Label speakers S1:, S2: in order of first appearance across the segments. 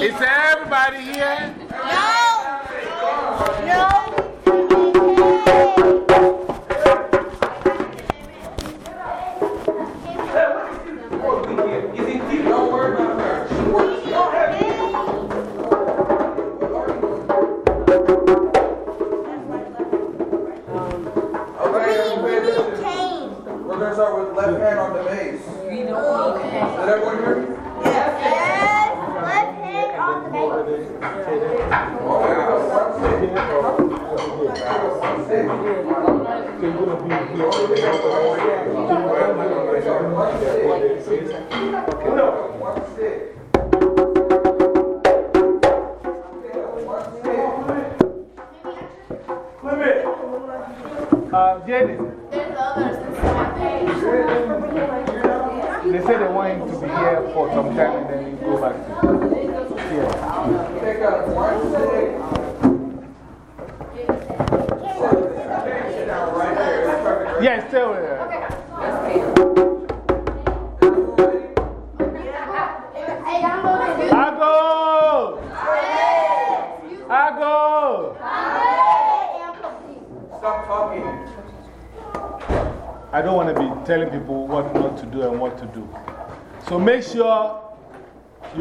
S1: Is everybody here?
S2: No. No.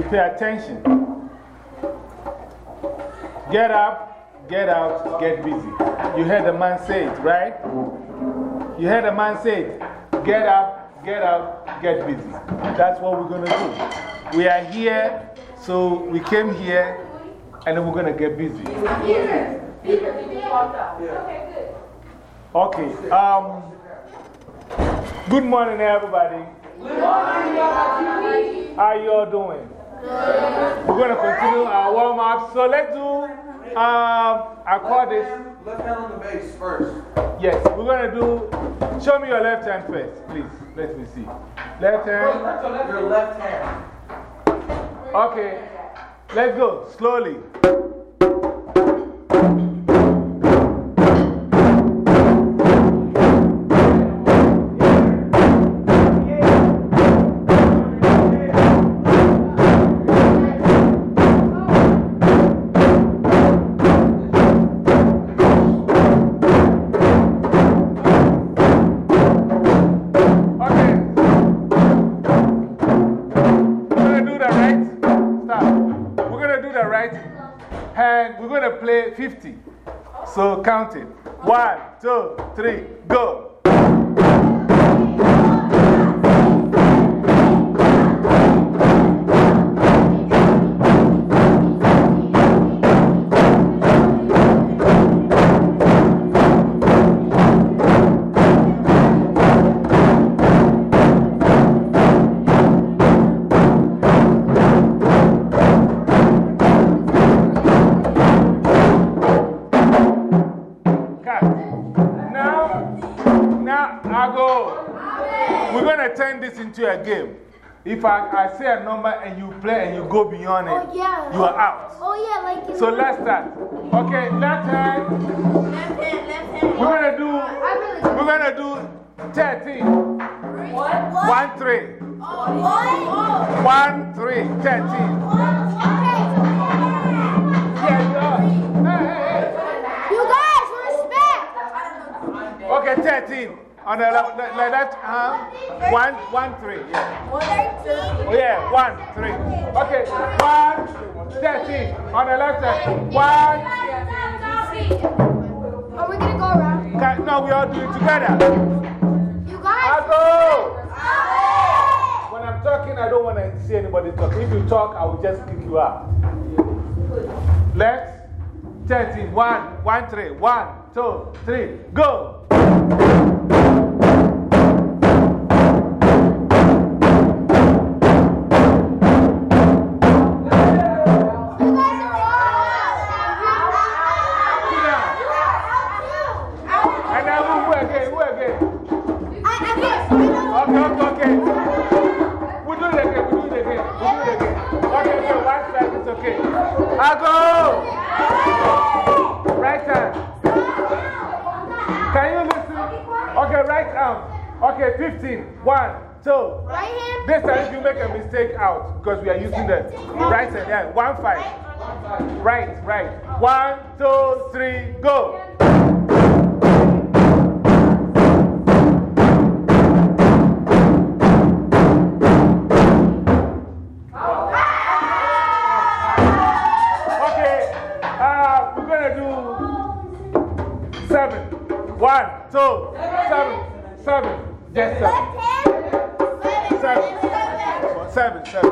S3: Pay attention.
S1: Get up, get out, get busy. You heard the man say it, right? You heard the man say it. Get up, get out, get busy. That's what we're going to do. We are here, so we came here and then we're going to get busy. Okay. Um, good morning, everybody. How you all doing? We're going to continue our warm up. So let's do, um, I call this,
S3: Left hand on the bass first.
S1: yes, we're going to do, show me your left hand first, please. Let me see. Left hand.
S3: Your left hand.
S1: Okay. Let's go, slowly. 50. So count it. One, two, three, go. If I, I say a number and you play and you go beyond it,
S2: Oh, yeah.
S1: you are out.
S2: Oh, yeah, like in
S1: So let's start. Okay, left hand.
S2: Left hand, left hand.
S1: We're going to do,
S2: really
S1: we're going to do 13.
S2: What? What?
S1: One, three.
S2: Oh, what?
S1: One, three, 13.
S2: Okay.
S1: Yeah, you are. Hey, hey,
S2: You guys, respect.
S1: hey. Okay, 13. On the left, the, the left hand. One, one, three. Yeah. Oh, yeah, one, three. Okay, one, 13. On the left hand. One.
S2: Are we gonna go around?
S1: Can, no, we all do it together.
S2: You guys?
S1: I go. When I'm talking, I don't want to see anybody talk. If you talk, I will just kick you out. Left, 13. One, one, three. One, two, three. Go. Five. Right, right. One, two, three, go. Okay, uh, we're gonna do seven. One, two, seven, seven. Just seven. Seven. Seven, seven.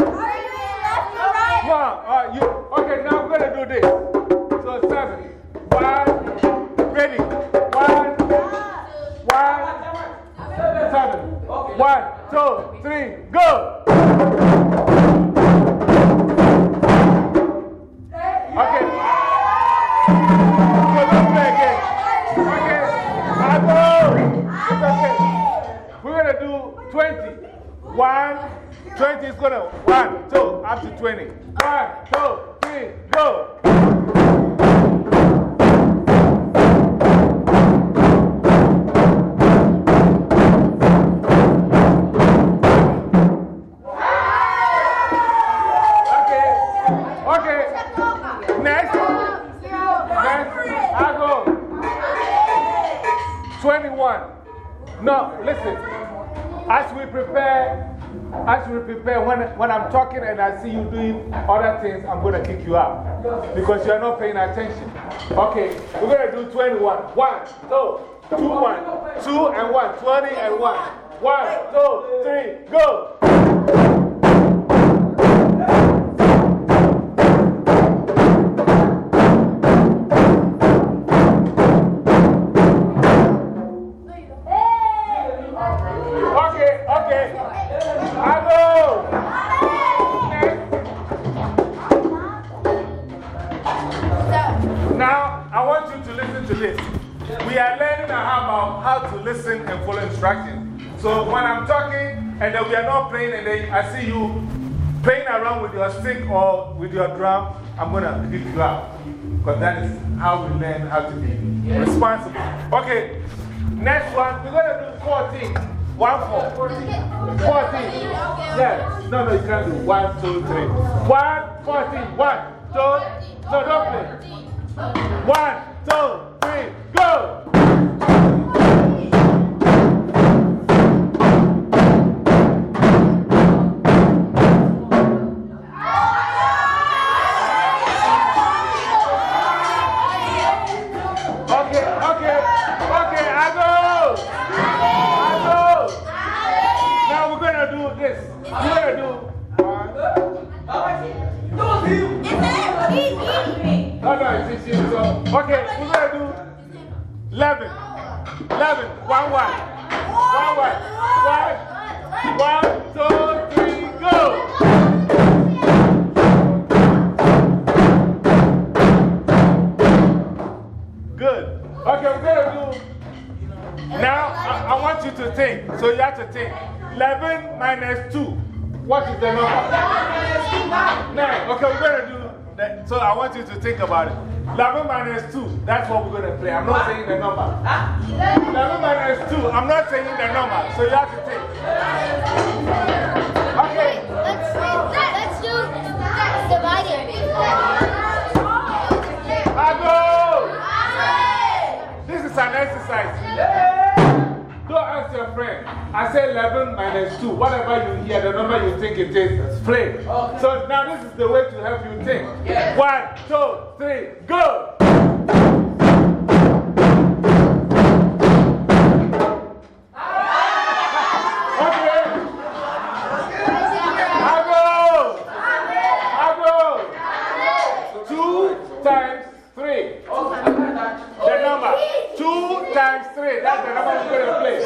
S2: Are you doing left or right?
S1: One, uh, you, okay, now we're gonna do this. So seven. One, ready. One, one, seven. One, two, three, go. Okay. So let's play again. Okay. I okay. We're gonna do 20. One, 20 is gonna, one, two, up to 20. One, two, three, go. When, I'm talking and I see you doing other things, I'm going to kick you out because you're not paying attention. Okay, we're going to do 21. One, two, two, one, two and one, 20 and one. One, two, three, go. I see you playing around with your stick or with your drum, I'm going to kick you out. Because that is how we learn how to be responsible. Okay, next one, we're going to do 14. One, four. 14. Yeah. No, no, you can't do one, two, three. One, 14. One, two. No, don't play. One, two, three, go! So, uh, okay, we're gonna do 11. 11. One, one. One, one. One, one, two, three, go! Good. Okay, we're gonna do. Now, I, I want you to think. So you have to think. 11 minus 2. What is the number? Nine. Okay, we're going to do that. So I want you to think about it. 11 minus 2. That's what we're going to play. I'm not saying the number. 11 minus 2. I'm not saying the number. So you have to think. Okay.
S2: Let's, let's do divided.
S1: I go. This is an exercise. Don't ask your friend. I say 11 minus 2. Whatever you hear, the number you think it is, play. So now this is the way to help you think. One, two, three, go! Okay. I go. I go. Two times three. The number. Two times three. That's the number we're going to play.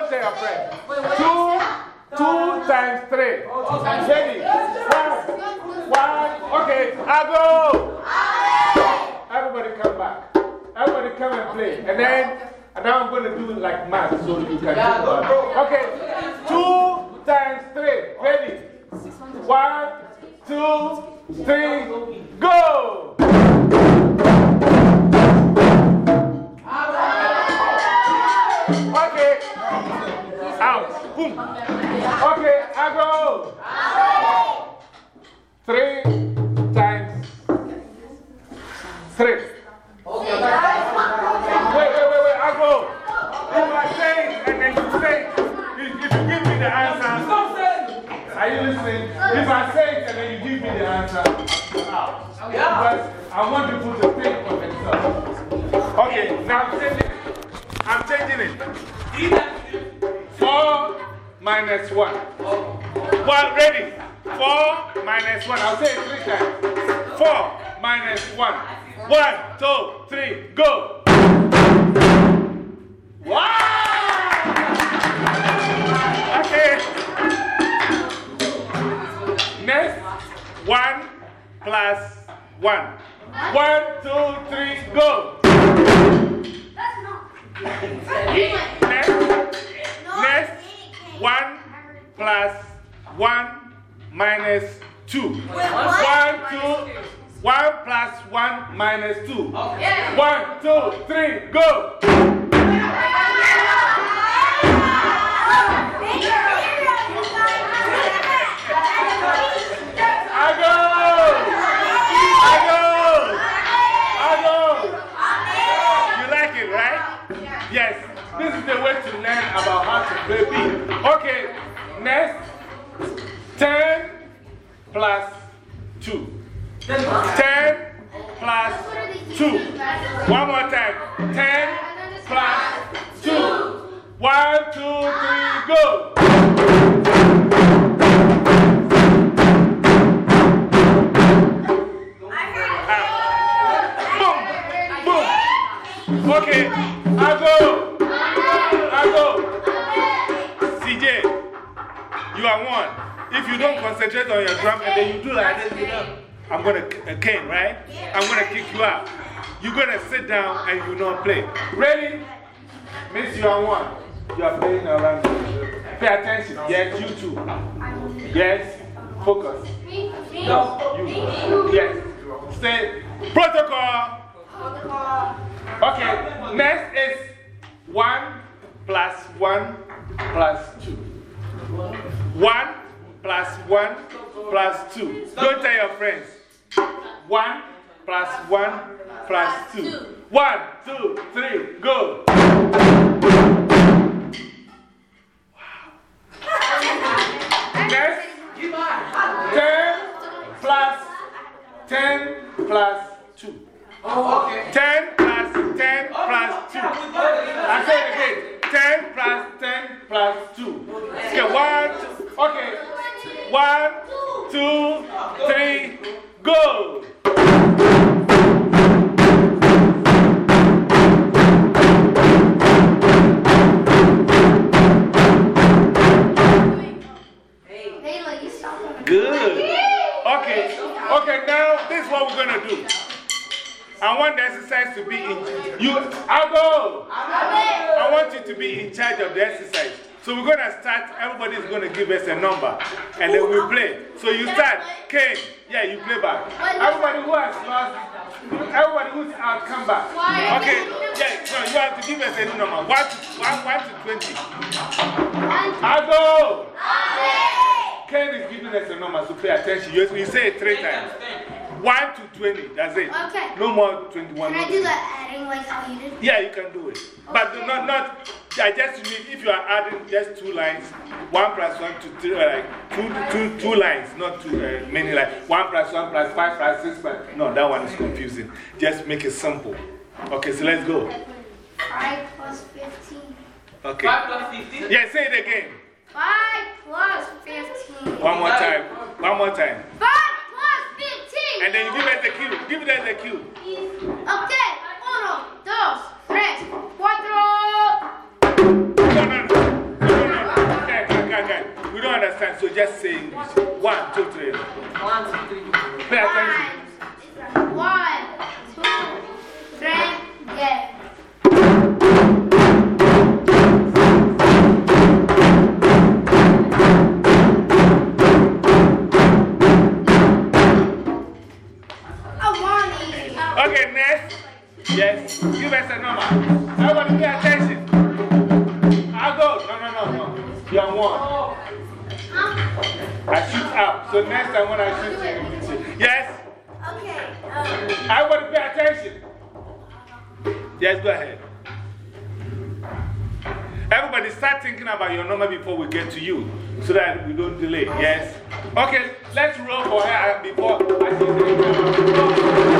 S1: Don't say your friend. Two, two times three. Ready? One, one. Okay, I go. Everybody come back. Everybody come and play. And then, and now I'm going to do like math so you can about it. Okay, two times three. Ready? One, two, three, go! Okay, I go. Three times three. Wait, wait, wait, wait, I go. If I say it and then you say it, if you give me the answer, are you listening? If I say it and then you give me the answer, out. Because I want people to think for themselves. Okay, now I'm changing it. I'm changing it. 4 minus 1. Well, ready. 4 minus 1. I'll say it three times. 4 minus 1. One, two, three, go. Wow! Okay. Next, 1 plus 1. One, two, three, 2, 3, go. That's not. 1 plus 1 minus 2. 1, 2, 1 plus 1 minus 2. Okay. go! To learn about how to play beat. Okay, next 10 plus 2. 10 plus 2. One more time. 10 plus 2. One, two, three, go. Ah. Boom! Boom! Okay, I go. Go. CJ, you are one. If you don't concentrate on your drum and then you do like this, you know, I'm going to uh, cane, right? I'm going to kick you out. You're going to sit down and you don't play. Ready? Miss, you are one. You are playing around. Pay attention. Yes, you too. Yes, focus. No, you. Yes. Say protocol. Okay, next is 1 plus 1 plus 2. 1 plus 1 plus 2. Don't tell your friends. 1 plus 1 plus 2. 1, 2, 3, go. Next, 10 plus 10 plus 2. Oh, okay. 10 plus 10 plus 2. I say it again. 10 plus 10 plus 2. Okay, one, two, okay. One, two, three, go. Good. Okay, okay, now this is what we're going to do. I want the exercise to be in you. I'll go. I want you to be in charge of the exercise. So we're going to start. Everybody's going to give us a number. And then we play. So you start. Kane. Yeah, you play back. Everybody who has lost, everybody who's out, come back. Okay. Yeah, no, you have to give us a number. 1 to, one, one to 20. I'll go. Ken is giving us a number, so pay attention. You, you say it three times. 1 to 20, that's it.
S2: Okay.
S1: No more 21.
S2: Can I do the adding like how you did?
S1: Yeah, you can do it. But do not, not, I just mean if you are adding just two lines, 1 plus 1 to 3, uh, like two, two, two lines, not two, uh, many lines. 1 plus 1 plus 5 plus 6 plus. No, that one is confusing. Just make it simple. Okay, so let's go.
S2: 5 plus 15.
S1: Okay.
S4: 5 plus 15?
S1: Yeah, say it again.
S2: 5 plus 15.
S1: One more time. One more time.
S2: 5 plus 15.
S1: And then you give us the cue. Give us the cue.
S2: Okay. Uno, dos, tres, cuatro.
S1: No, no, no. No, no, no. Okay, okay, okay, okay. We don't understand, so just say English. One, two, three.
S4: 1, 2, 3.
S1: Pay attention.
S2: One, two, three, yeah.
S1: Okay, next. Yes. Give us a number. Everybody pay attention. I'll go. No, no, no, no. You're one. I shoot up. So next time when I shoot you, you shoot. Yes?
S2: Okay. Um,
S1: I want to pay attention. Yes, go ahead. Everybody start thinking about your number before we get to you so that we don't delay. Yes? Okay, let's roll for her before I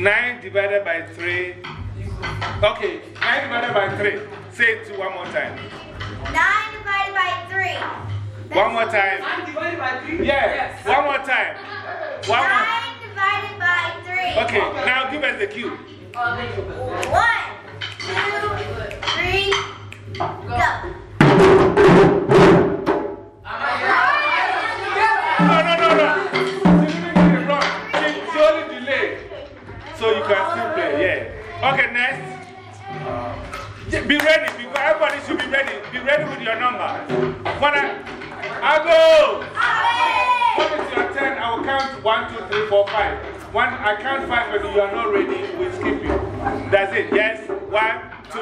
S2: 9 divided by 3.
S1: Okay, 9 divided by 3. Say it one more time.
S2: 9 divided by 3.
S1: One more time.
S4: Nine divided by three?
S1: Yes, one more time. One more.
S2: 9 divided by 3.
S1: Okay, now give us the cue.
S2: One, two, three, go.
S1: No, no, no, no. Can still play, yeah. Okay, next. Be ready, because everybody should be ready. Be ready with your number. When I, I go. When it's your turn, I will count one, two, three, four, five. When I count five and you are not ready, we skip you. That's it, yes? One, two.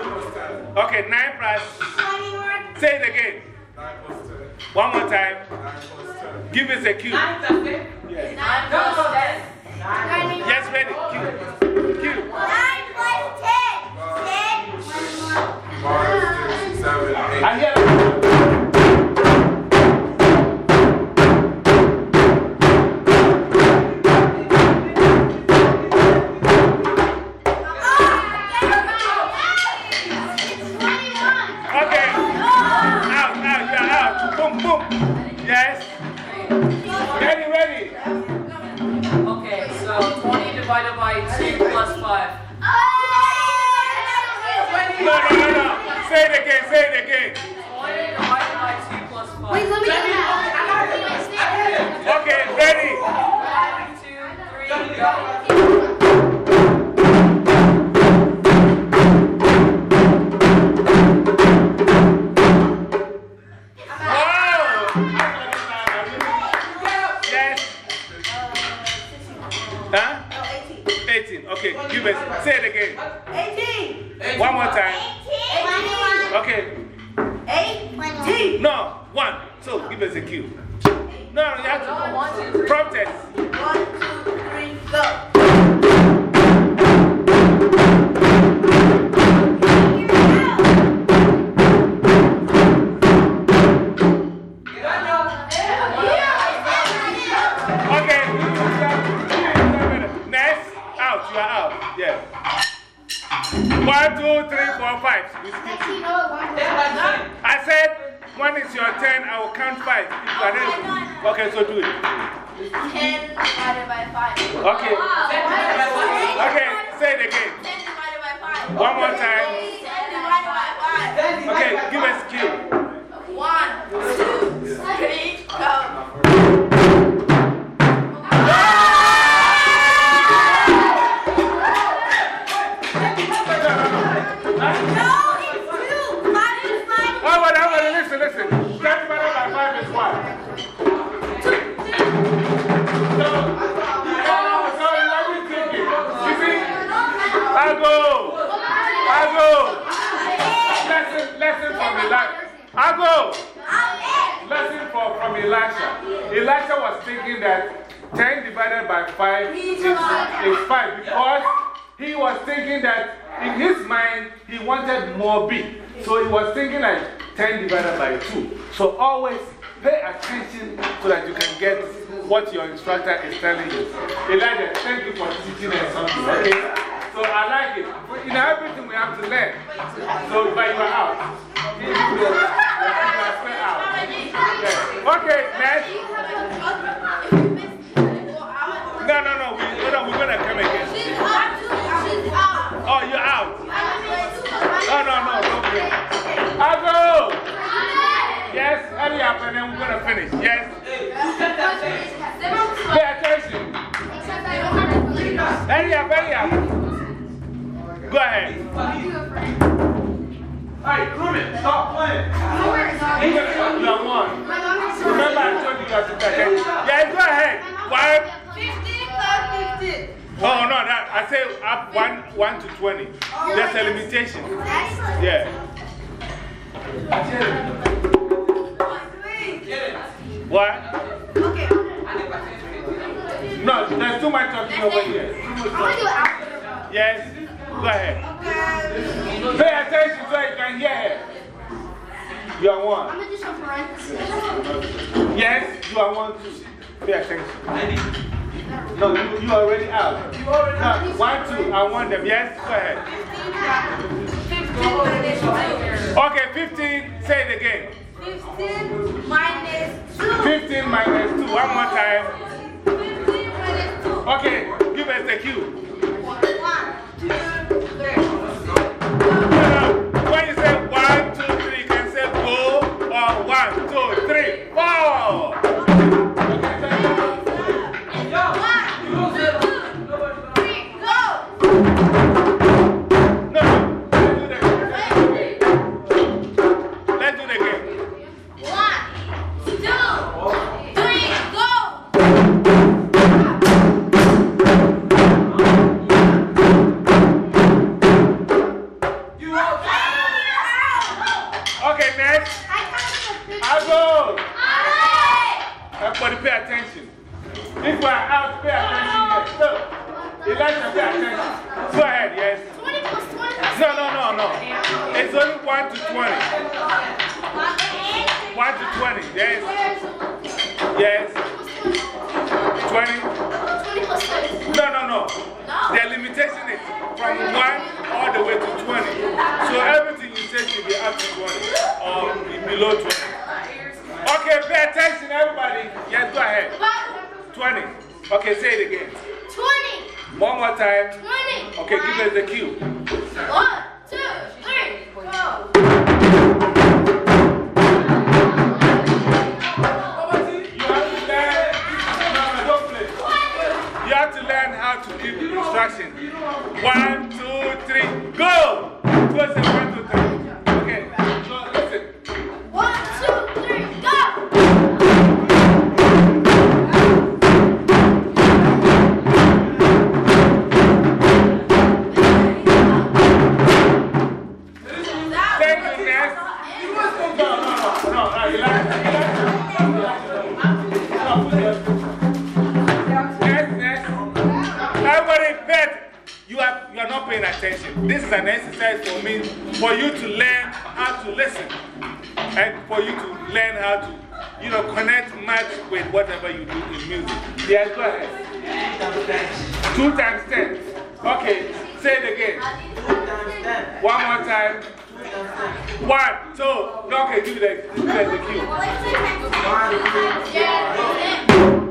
S1: Okay, nine plus.
S2: 21.
S1: Say it again. One more time. Give us a cue.
S4: Nine plus ten?
S1: Yes.
S4: Nine plus ten.
S1: Yes, ready. Cue.
S3: Five, six, seven, eight.
S4: Divided by 5
S2: is,
S1: is 5 because he was thinking that in his mind he wanted more B. So he was thinking like 10 divided by 2. So always pay attention so that you can get what your instructor is telling you. Elijah, thank you for teaching us something, okay? So I like it. In everything we have to learn. So, but you are out. You will, you are out. Okay, next. No, no, no. We, no, no, we're going to come again. Oh, you're out. No, no, no. Don't play. I go. Yes, hurry up and then we're going to finish. Yes. Pay attention. Hurry up, hurry up. Go ahead.
S3: Hey, Truman, stop playing.
S1: You're gonna- you are one. Remember, I told you you have to pay attention. Yeah, go ahead. I say up 1, 1 to 20. There's a limitation. Yeah. What? No, there's too much talking over here. Yes, go ahead. Pay attention so you can hear her. You are one.
S2: I'm gonna do some parentheses.
S1: Yes, you are one too. Pay attention. No, you, you are already out. No, one, two, I want them. Yes, go ahead. Okay, 15, say it again.
S2: 15 minus 2.
S1: 15 minus 2, one more time.
S2: 15 minus 2.
S1: Okay, give us the cue.
S2: 1, 2, 3.
S1: No, when you say one, two, three, you can say go or one, two, three, four. Go. Everybody pay attention. If we're out, pay attention. Yes. So, Elijah, pay attention. Go ahead, yes. 20 plus 20. No, no, no, no. It's only 1 to 20. 1 to 20, yes. Yes. 20. No, no, no. The limitation is from 1 all the way to 20. So everything you say should be up to 20 or below 20. Okay, pay attention, everybody. Yes, go ahead. 20. Okay, say it again.
S2: 20,
S1: One more time.
S2: 20.
S1: Okay, give us the cue.
S2: One, two, three, go.
S1: You have to learn. No, no, don't play. You have to learn how to give instruction. One, two, three, go! Go to listen. And for you to learn how to, you know, connect much with whatever you do in music. Yes, go ahead. Two times ten. Okay, say it again. One more time. One, two. Okay, give it the, give it the cue.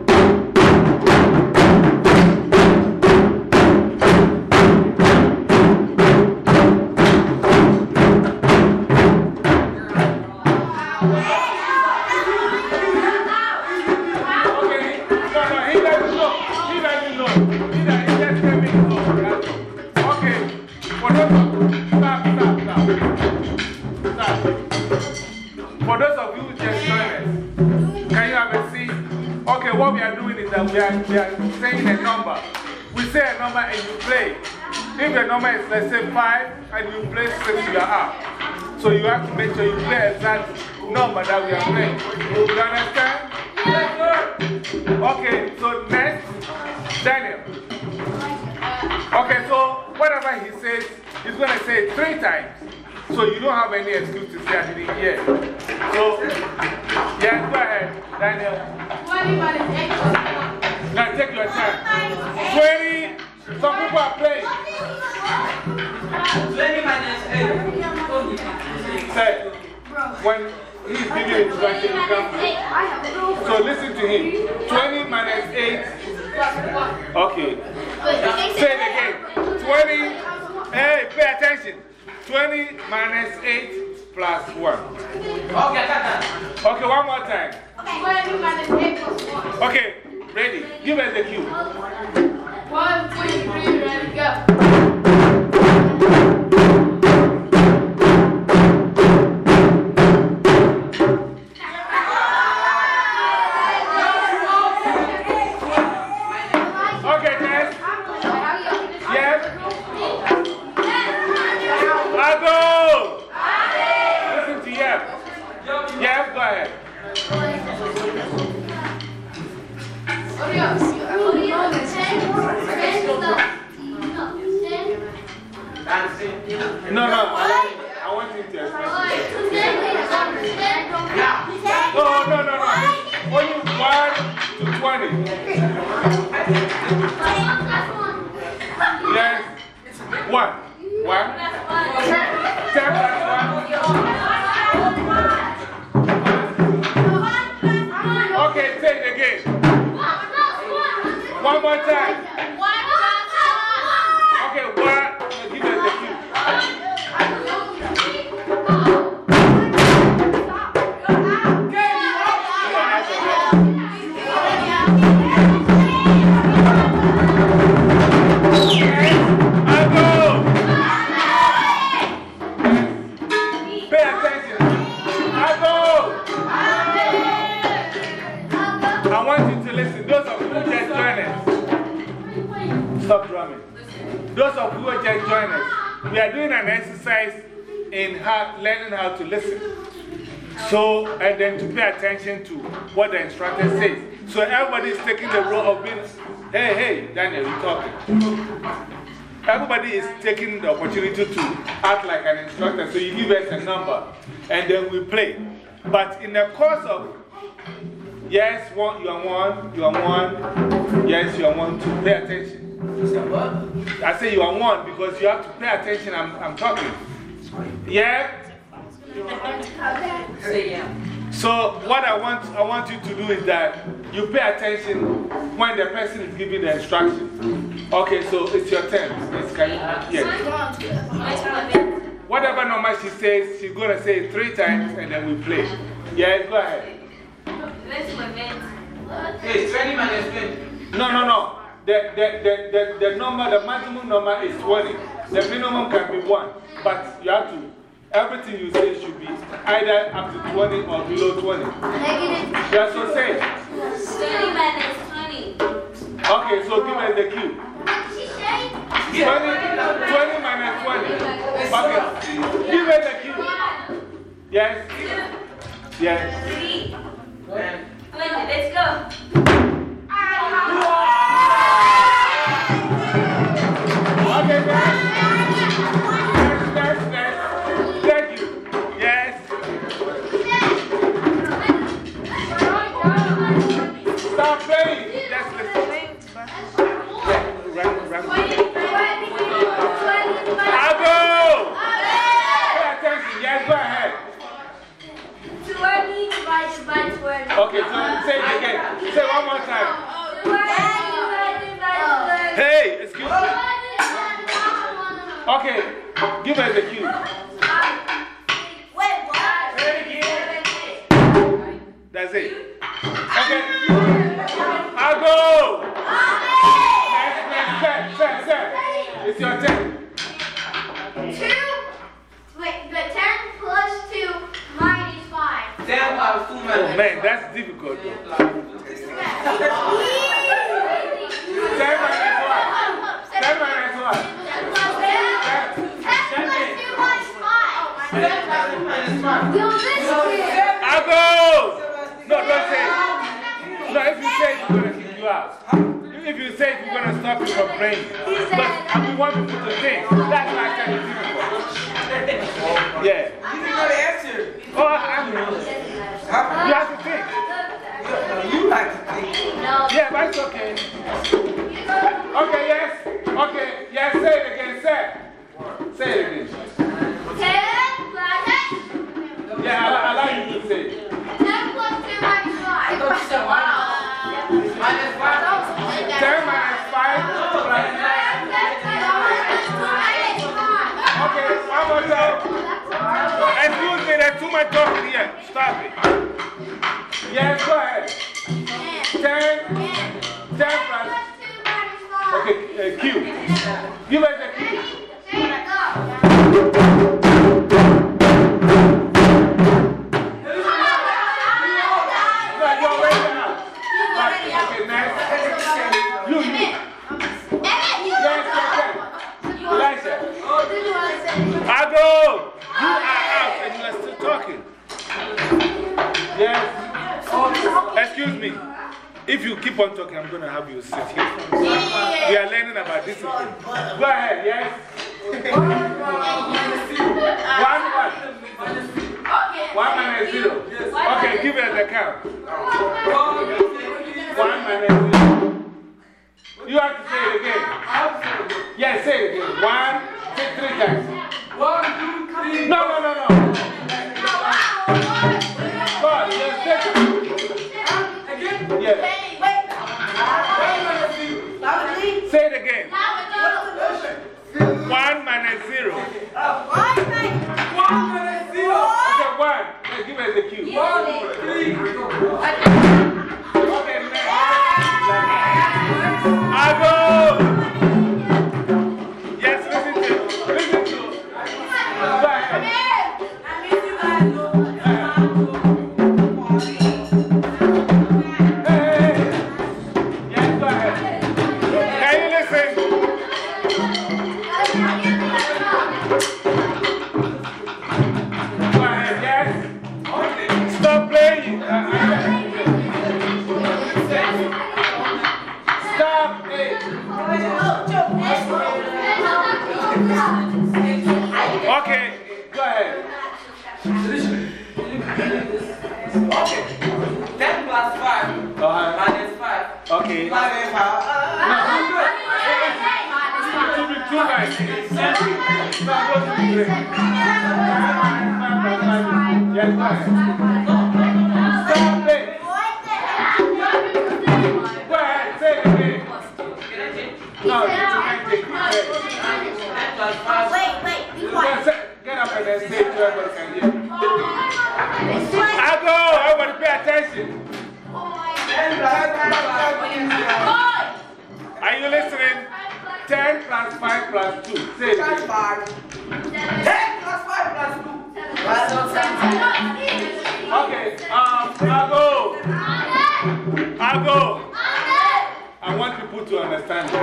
S1: We are, we are saying a number. We say a number and you play. If the number is, let's say, 5 and you play 6, you are out. So you have to make sure you play exact number that we are playing. You understand? Okay, so next, Daniel. Okay, so whatever he says, he's going to say it three times. So you don't have any excuse to say I didn't hear. So, yes, go ahead, Daniel. Now take your time. 20, some people are playing. 20 minus 8. Say, when he's giving instruction, you come. So listen to him. 20 minus 8. Okay. Say it again. 20. Hey, pay attention. 20 minus 8 plus 1. Okay, Okay, one more time. Okay, ready. Give us the cue.
S2: One, two, three, ready, go.
S1: Everybody is taking the opportunity to act like an instructor. So you give us a number and then we play. But in the course of, yes, one, you are one, you are one, yes, you are one, two, pay attention. I say you are one because you have to pay attention. I'm, I'm talking. Yeah?
S4: Say yeah.
S1: So, what I want, I want you to do is that you pay attention when the person is giving the instruction. Okay, so it's your turn. It's kind of, yes. Whatever number she says, she's going to say it three times and then we play. Yeah, go ahead.
S3: Hey, 20 minus 20.
S1: No, no, no. The, the, the, the, the number, the maximum number is 20. The minimum can be 1. But you have to, everything you say should be either up to 20 or below 20. Yeah, so say. Okay, so give us the cue. 20, 20 minus 20. Okay. Give us the cue. Yes? Yes.
S2: Let's go.
S1: Okay, Okay, so say it again. Say it one more time. Hey, excuse me. Okay, give us the cue. Wait, what? That's it. Okay. I'll go. Next, set, set, set. It's your turn. Oh man, that's difficult. though. Ten minus what? Ten minus what? I'll go. No, don't say it. No, if you say it, we're going to kick you out. If you say we're going to stop you from playing. But I want people to think. That's why I said it's difficult. Yeah.
S3: You didn't know the answer.
S1: Oh, I know. You have to think.
S3: You like to think.
S1: Yeah, but it's okay. Okay, yes. Okay, yes, say it again. Say it. Say it again. Yeah, I allow you to say it.
S3: Minus
S1: Excuse me, there's talking here. Stop it. Yes, go ahead. 10, 10 plus. Okay, uh, cue. I go, everybody pay attention.
S5: 10 plus 5
S1: Are you listening? 10 plus 5 plus 2. Say it
S5: 10 plus 5 plus 2.
S1: Okay, um, I'll. I'll go. I want people to understand this.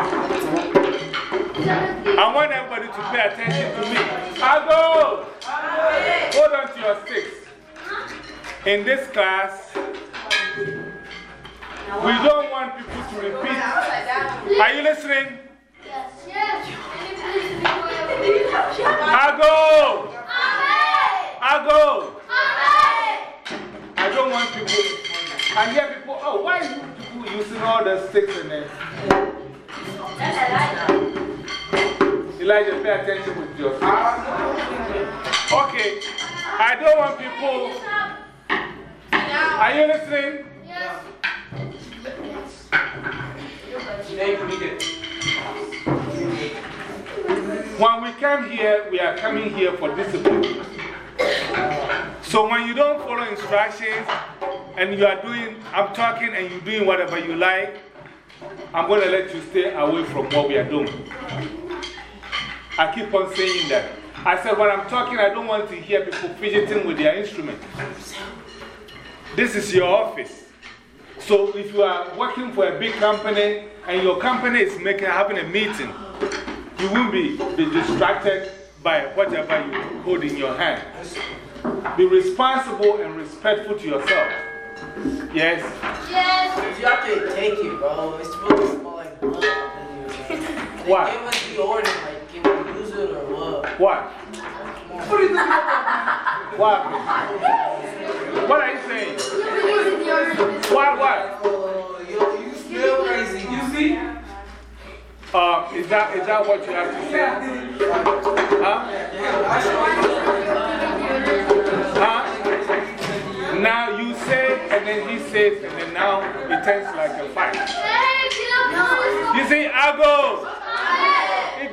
S1: I want everybody to pay attention to me. I'll go. Hold on to your sticks. In this class, we don't want people to repeat. Are you listening? Yes. Yes. I'll go. I'll go. I don't want people. I hear people, oh, why are you people using all the sticks in there? Elijah, pay attention with your Okay, I don't want people. Are you listening? Yes. When we come here, we are coming here for discipline. So when you don't follow instructions and you are doing, I'm talking and you're doing whatever you like, I'm going to let you stay away from what we are doing. I keep on saying that. I said, when I'm talking, I don't want to hear people fidgeting with their instrument. This is your office. So if you are working for a big company and your company is making, having a meeting, you won't be, be distracted by whatever you hold in your hand. Be responsible and respectful to yourself. Yes? Yes.
S5: You have to take it, bro. It's supposed to smell like blood.
S1: What?
S5: Give us the order, like, can we use it or what?
S1: What? What? What are you saying? What? What?
S5: Oh, yo, you still crazy. You see?
S1: Uh, is, that, is that what you have to say? Huh? Huh? Now you say, and then he says, and then now it turns like a fight. You see, I go.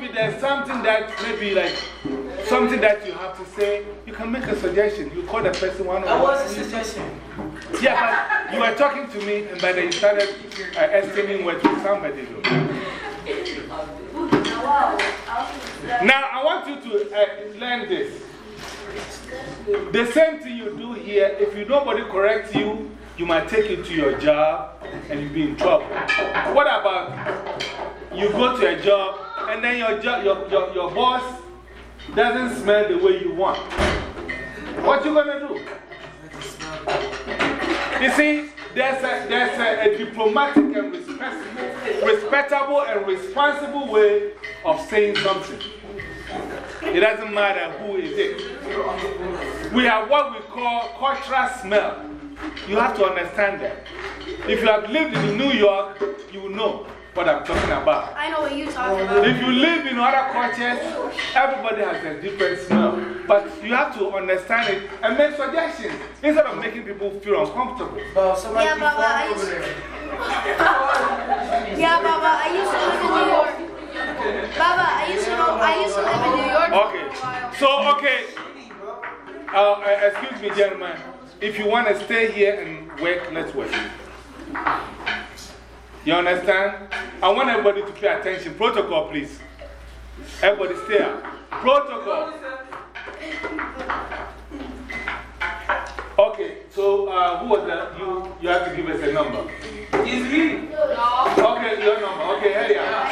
S1: If there's something that maybe like something that you have to say, you can make a suggestion. You call the person one
S5: That
S1: on
S5: was a suggestion.
S1: Yeah, but you were talking to me, and by then you started uh, explaining what to somebody. Though. Now, I want you to uh, learn this. The same thing you do here, if you nobody corrects you, you might take it to your job and you'll be in trouble. What about you go to a job and then your, your, your, your boss doesn't smell the way you want? What you gonna do? You see, there's a, there's a, a diplomatic and respectable, respectable and responsible way of saying something. It doesn't matter who is it. We have what we call cultural smell. You have to understand that. If you have lived in New York, you will know what I'm talking about.
S2: I know what you're talking about.
S1: If you live in other cultures, everybody has a different smell. But you have to understand it and make suggestions instead of making people feel uncomfortable.
S5: Bro, somebody
S2: Yeah,
S5: be
S2: Baba, I used
S5: there.
S2: Yeah, Baba, I used to live in New York. Baba, I used to know, I used to live in New York.
S1: Okay. So, okay. Uh, uh, excuse me, gentlemen. If you want to stay here and work, let's work. You understand? I want everybody to pay attention. Protocol, please. Everybody stay up. Protocol. Okay, so uh, who was that? You, you have to give us a number.
S5: It's me. No.
S1: Okay, your number. Okay, here you are.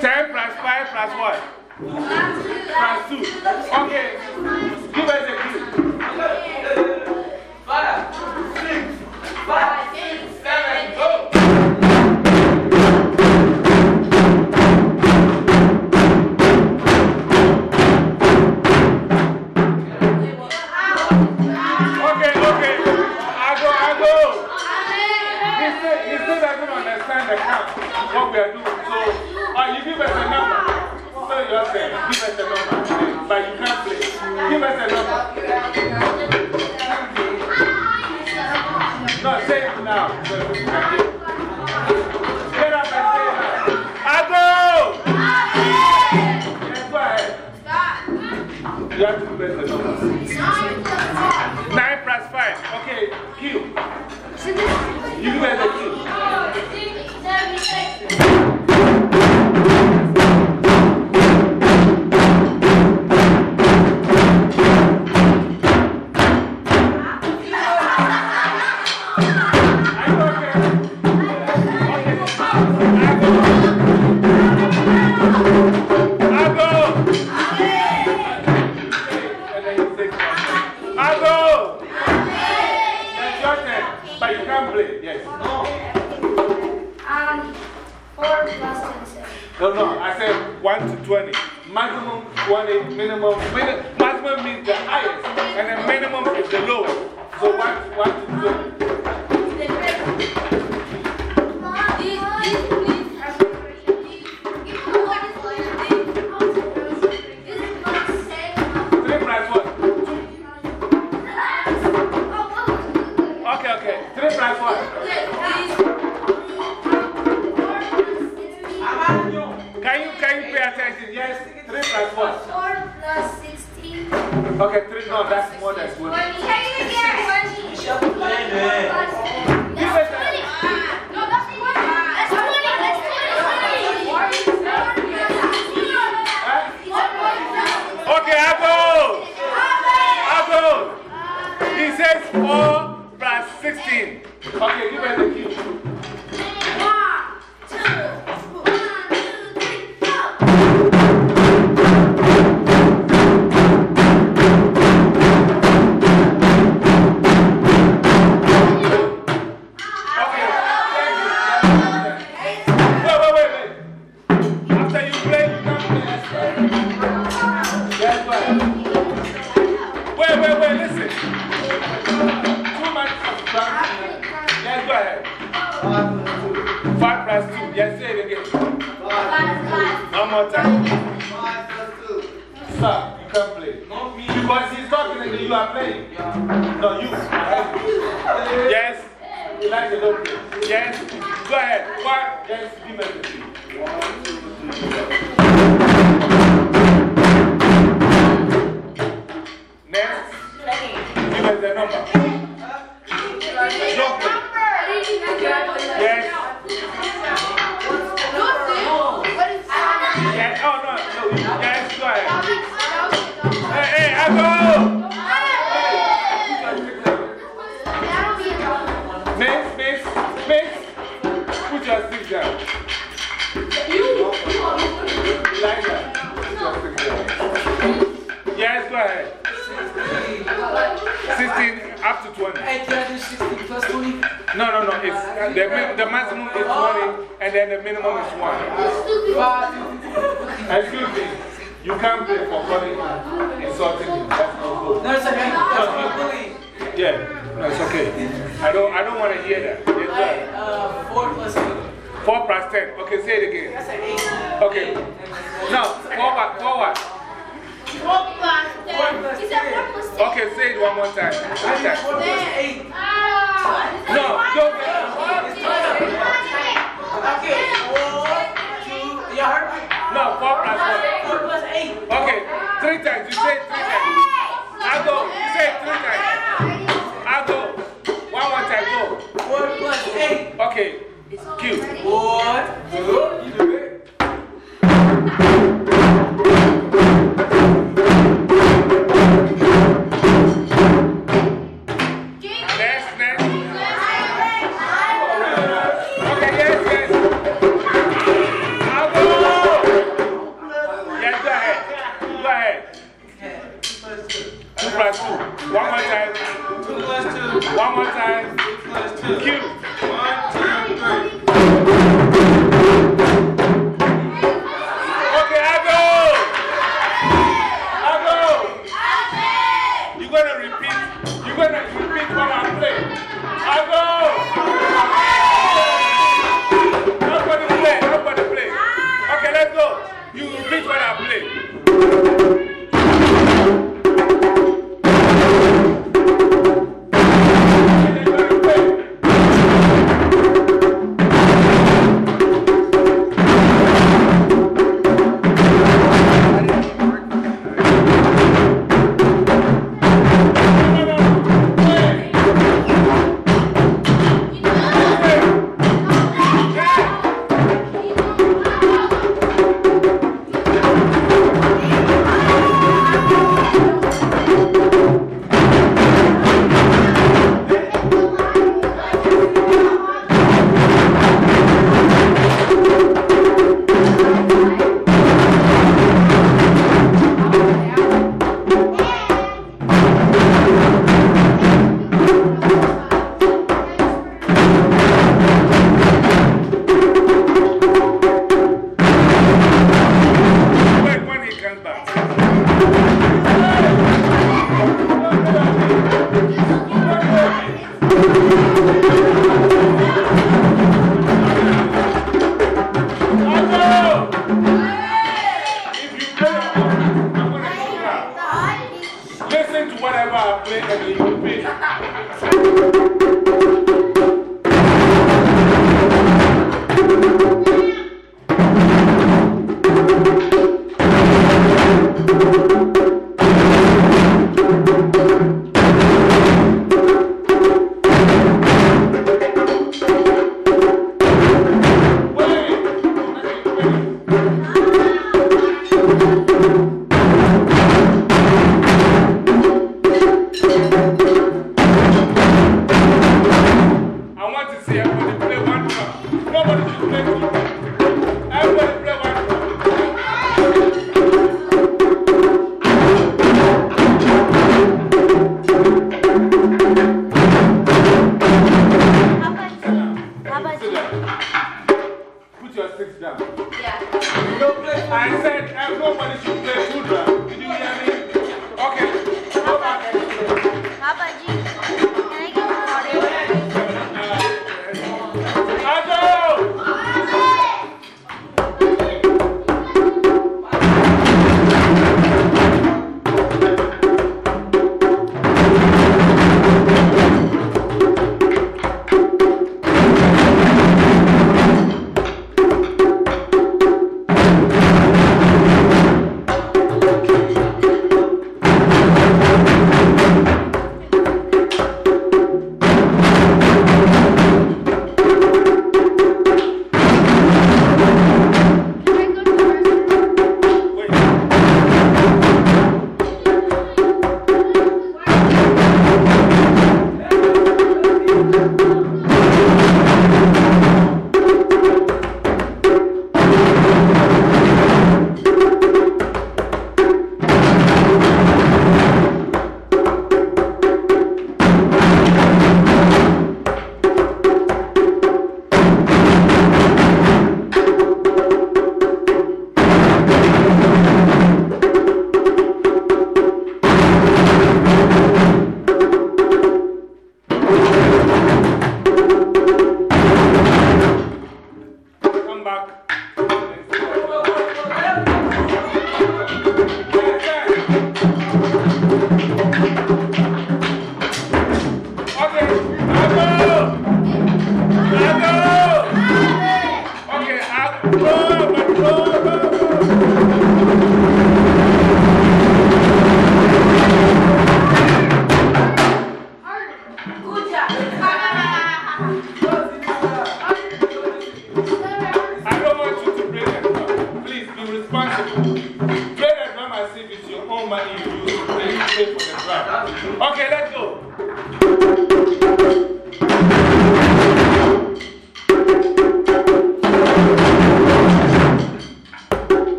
S1: 10 plus 5 plus what? Plus 2. Okay, give us a clue. 5, 6, give us a number. But you can't play. Give us a number. No, say it now. Get up and say it now. I go! Yes, go ahead. You have to a number. 9 plus 5. Okay, cue. You us a cue. No, no, no. It's, the, min- the maximum is 20 and then the minimum is 1. Excuse me. You can't play for calling insulting me. That's not good.
S5: No, it's okay. That's my bully.
S1: Yeah, no, it's okay. I don't, I don't want to hear that. It's
S5: Hey,
S1: good.
S5: uh, 4 plus 8.
S1: 4 plus 10. Okay, say it again.
S5: That's an 8.
S1: Okay. No, 4 what? 4 what?
S2: Four plus ten. He said four plus ten.
S1: Okay, say it one more time. One time.
S5: plus 8.
S2: Ah.
S1: No, don't.
S5: Okay, 4, 2, y'all heard me?
S1: No, 4 plus 1.
S5: 4 plus 8.
S1: Okay, three times. You say three times. I go. You say three times. I go. One more time. Go.
S5: 4 plus 8.
S1: Okay. Cute.
S5: 1, 2, you do it.
S1: 2 plus 2. One more time.
S3: 2 plus 2.
S1: One more time.
S3: 2 plus 2.
S1: Cute.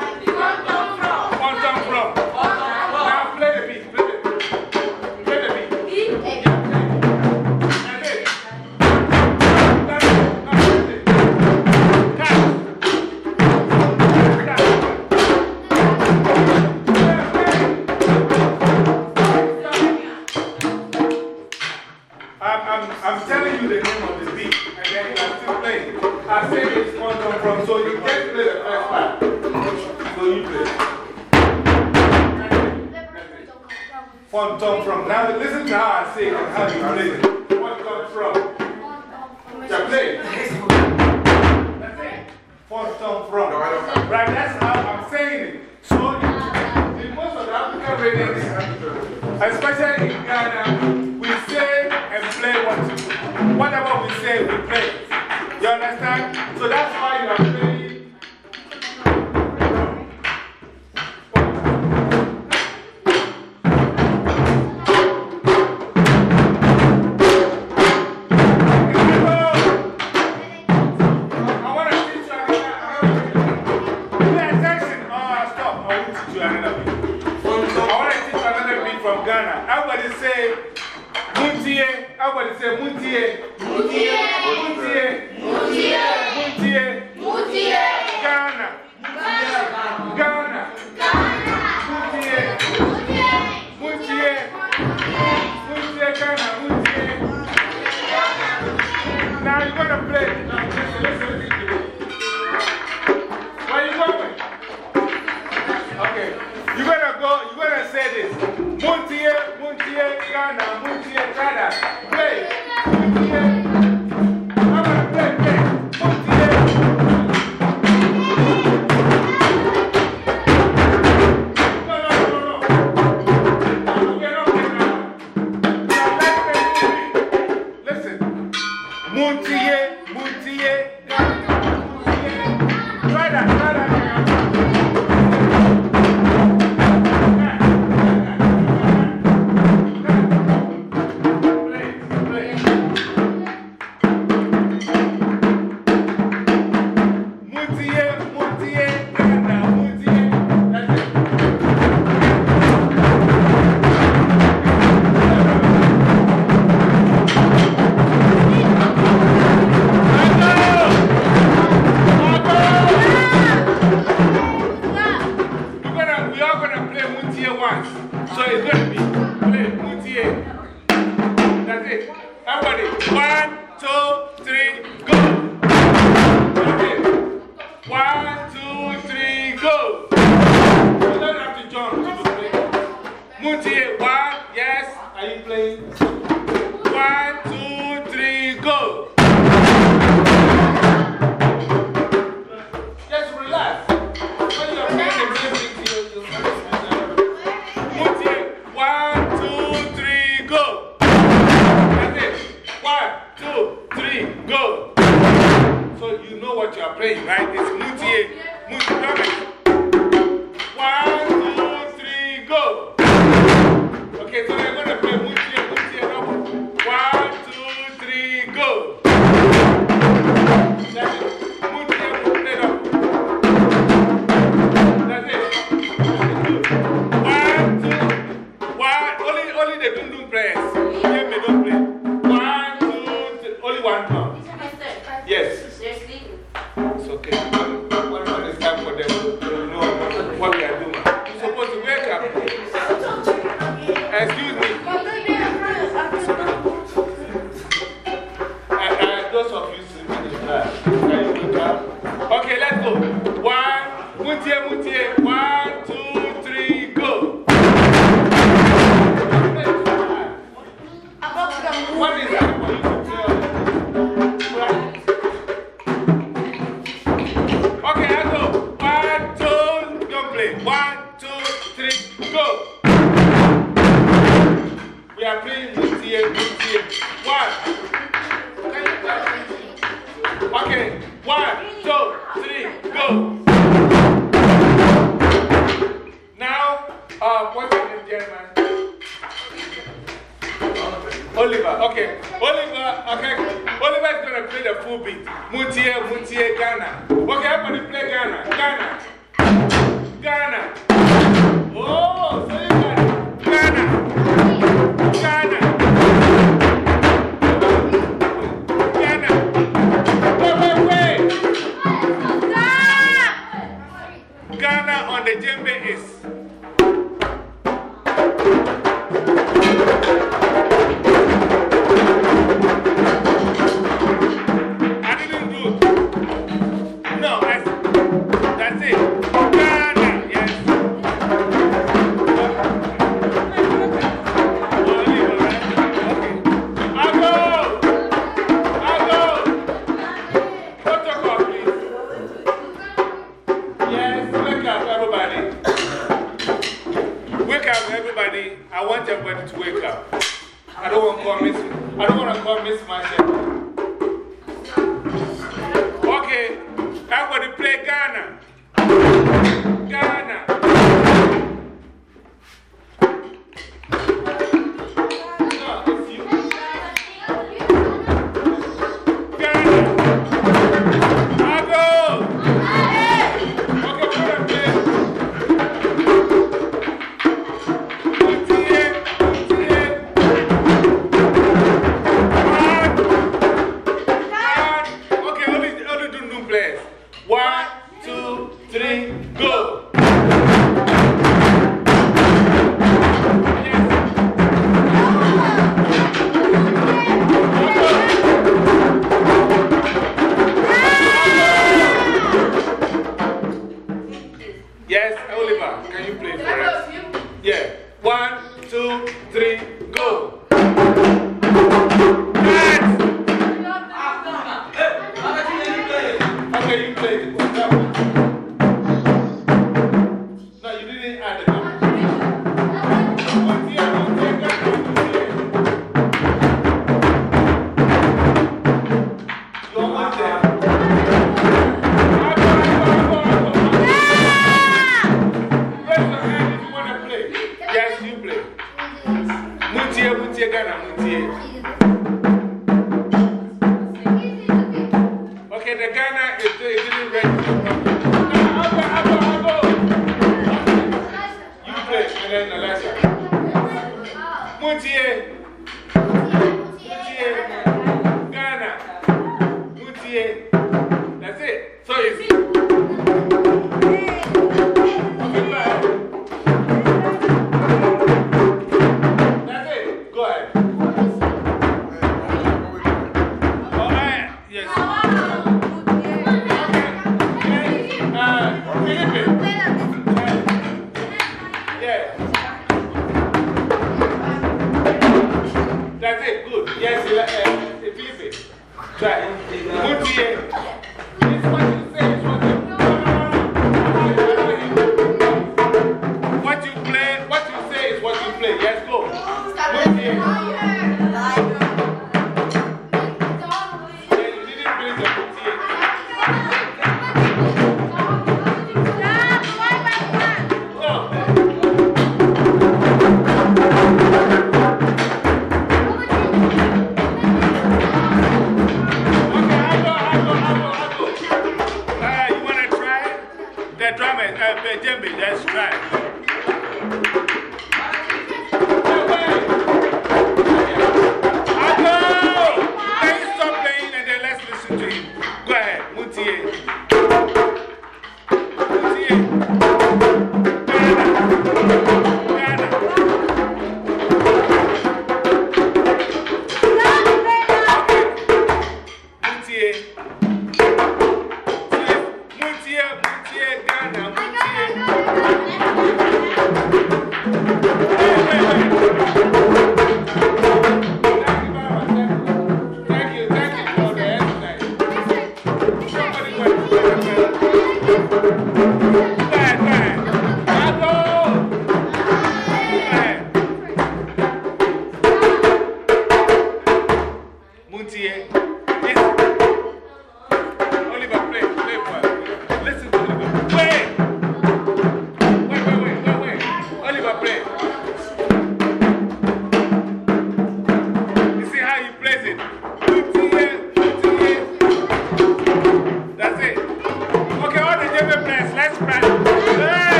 S1: Obrigado.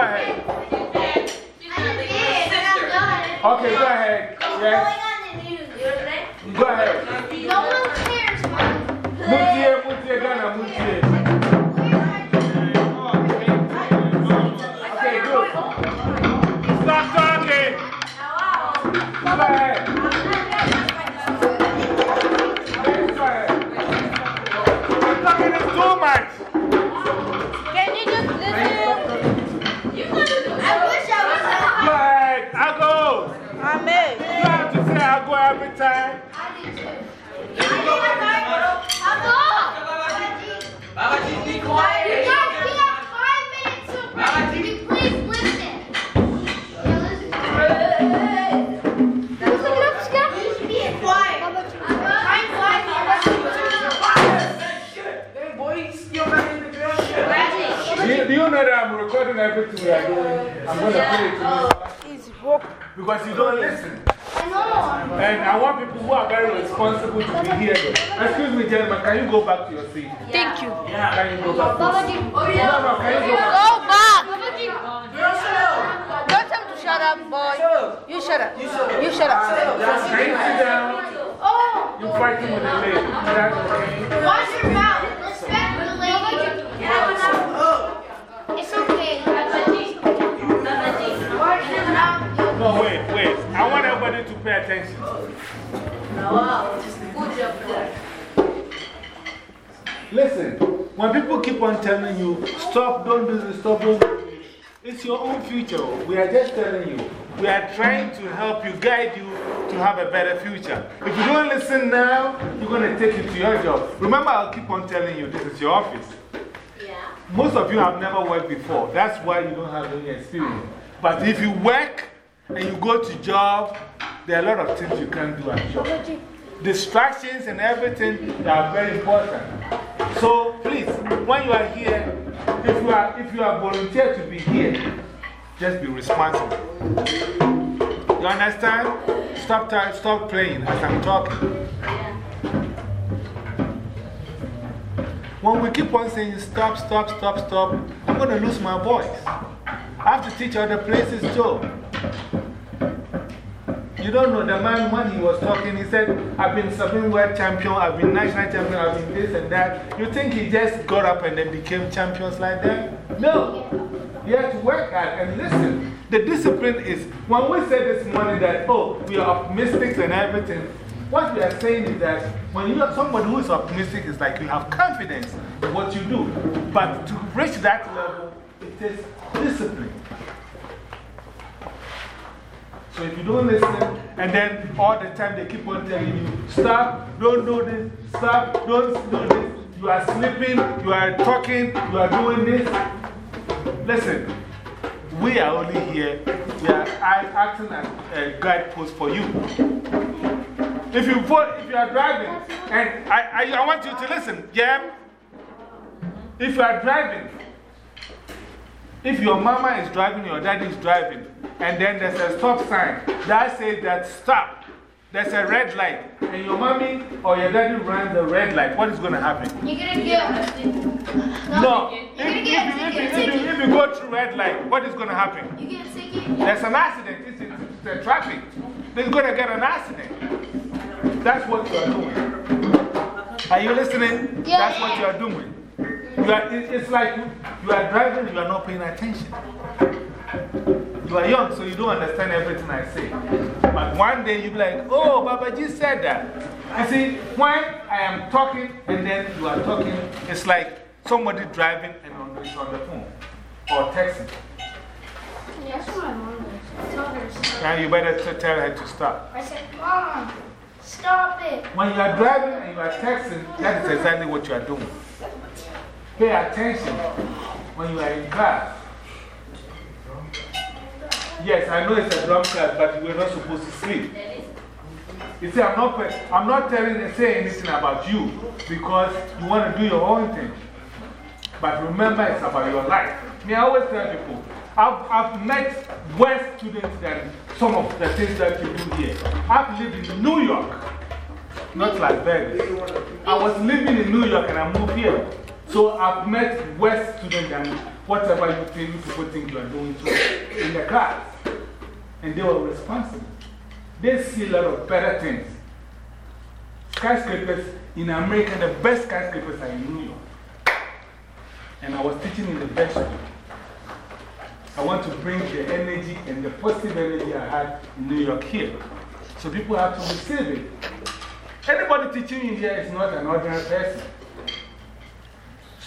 S1: ahead. Okay, go ahead. Yes. Go ahead. Because you don't listen. And I want people who are very responsible to be here. though. Excuse me, gentlemen, can you go back to your seat?
S2: Thank you.
S1: Can you go back?
S2: Babaji.
S1: No, no, can you go back?
S2: Go back.
S5: Girl, shut.
S2: Don't tell him to shut up, boy. You shut up. You shut up.
S1: Can you sit down?
S2: Oh,
S1: You're fighting with the lady. Is okay?
S2: watch your mouth.
S1: No, wait, wait. I want everybody to pay attention. Listen, when people keep on telling you, stop, don't do this, stop, don't do this, it's your own future. We are just telling you. We are trying to help you, guide you to have a better future. If you don't listen now, you're going to take it to your job. Remember, I'll keep on telling you, this is your office. Yeah. Most of you have never worked before. That's why you don't have any experience. But if you work and you go to job, there are a lot of things you can't do at job. Distractions and everything are very important. So please, when you are here, if you are, if you are volunteered to be here, just be responsible. You understand? Stop, stop playing as I'm talking. When we keep on saying stop, stop, stop, stop, I'm going to lose my voice. I have to teach other places too. You don't know the man when he was talking, he said, I've been Supreme World Champion, I've been National Champion, I've been this and that. You think he just got up and then became champions like that? No. You have to work hard and listen. The discipline is, when we say this morning that, oh, we are optimistic and everything, what we are saying is that when you are somebody who is optimistic, it's like you have confidence in what you do. But to reach that level, it takes discipline. So if you don't listen, and then all the time they keep on telling you, stop, don't do this, stop, don't do this, you are sleeping, you are talking, you are doing this. Listen, we are only here, we are acting as a guidepost for you. If you, vote, if you are driving, and I, I, I want you to listen, yeah? If you are driving, if your mama is driving, your daddy is driving, and then there's a stop sign that says that stop, there's a red light, and your mommy or your daddy runs the red light, what is going to happen?
S2: You're gonna get.
S1: No.
S2: You're
S1: If, if,
S2: get
S1: if,
S2: a
S1: if,
S2: ticket.
S1: if, if you go through red light, what is going to happen?
S2: You get a ticket.
S1: There's an accident. It's, it's, a traffic. They're going to get an accident. That's what you are doing. Are you listening?
S2: Yeah.
S1: That's what you are doing. You are, it's like you are driving, you are not paying attention. You are young, so you don't understand everything I say. But one day you'll be like, oh, Babaji said that. You see, when I am talking and then you are talking, it's like somebody driving and on, it's on the phone or texting.
S2: My mom does. Tell her to stop.
S1: Now you better tell her to stop.
S2: I said, Mom, stop it.
S1: When you are driving and you are texting, that is exactly what you are doing. Pay attention when you are in class. Yes, I know it's a drum class, but we're not supposed to sleep. You see, I'm not, I'm not telling say anything about you because you want to do your own thing. But remember, it's about your life. Me, I always tell people, I've, I've met worse students than some of the things that you do here. I've lived in New York, not Las Vegas. I was living in New York and I moved here. So I've met worse students than whatever you think people think you are doing to in the class. And they were responsible. They see a lot of better things. Skyscrapers in America, the best skyscrapers are in New York. and I was teaching in the best school. I want to bring the energy and the positive energy I had in New York here. So people have to receive it. Anybody teaching in here is not an ordinary person.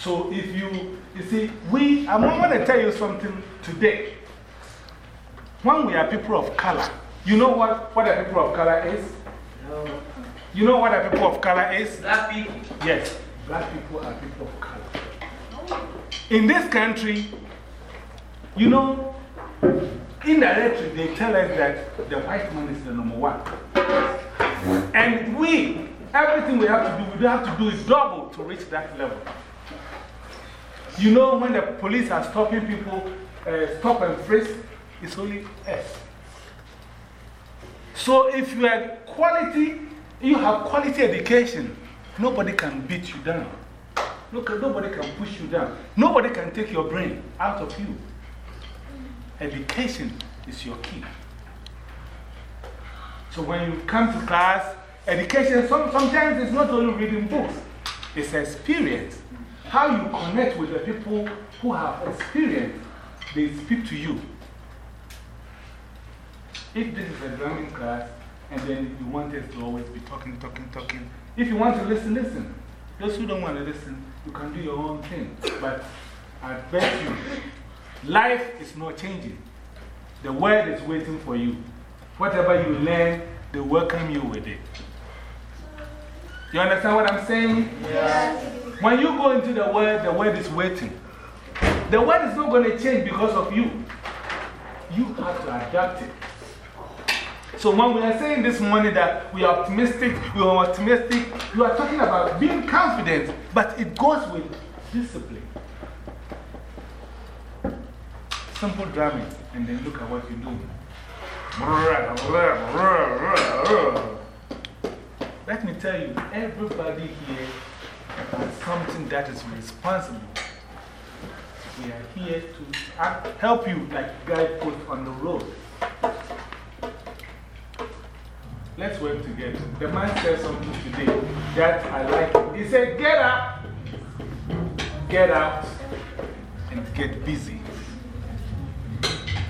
S1: So if you, you see, we, I'm going to tell you something today. When we are people of color, you know what, what a people of color is? No. You know what a people of color is?
S5: Black people.
S1: Yes, black people are people of color. In this country, you know, indirectly they tell us that the white man is the number one. And we, everything we have to do, we have to do is double to reach that level. You know, when the police are stopping people, uh, stop and frisk, it's only us. So if you are quality, you have quality education, nobody can beat you down. Nobody can push you down. Nobody can take your brain out of you. Education is your key. So when you come to class, education some, sometimes it's not only reading books, it's experience. How you connect with the people who have experience, they speak to you. If this is a drumming class, and then you want us to always be talking, talking, talking, if you want to listen, listen. Those who don't want to listen, you can do your own thing. But I bet you, life is not changing. The world is waiting for you. Whatever you learn, they welcome you with it. You understand what I'm saying?
S2: Yes.
S1: When you go into the world, the world is waiting. The world is not going to change because of you. You have to adapt it. So when we are saying this morning that we are optimistic, we are optimistic, you are talking about being confident, but it goes with discipline. Simple drumming, and then look at what you're doing. Let me tell you, everybody here has something that is responsible. We are here to help you, like guy put on the road. Let's work together. The man said something today that I like. He said, Get up, get out, and get busy.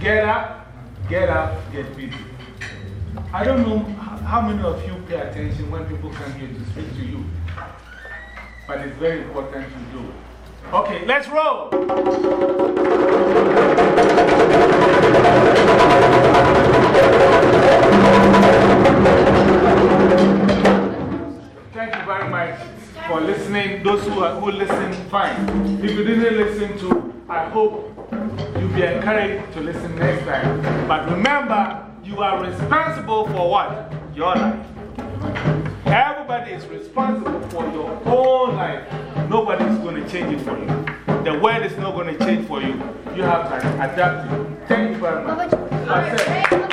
S1: Get up, get up, get busy. I don't know how many of you pay attention when people come here to speak to you, but it's very important to do. Okay, let's roll. Thank you very much for listening. Those who, are, who listen, fine. If you didn't listen to, I hope you'll be encouraged to listen next time. But remember, you are responsible for what? Your life. Everybody is responsible for your own life. Nobody is going to change it for you. The world is not going to change for you. You have to adapt it. Thank you very much.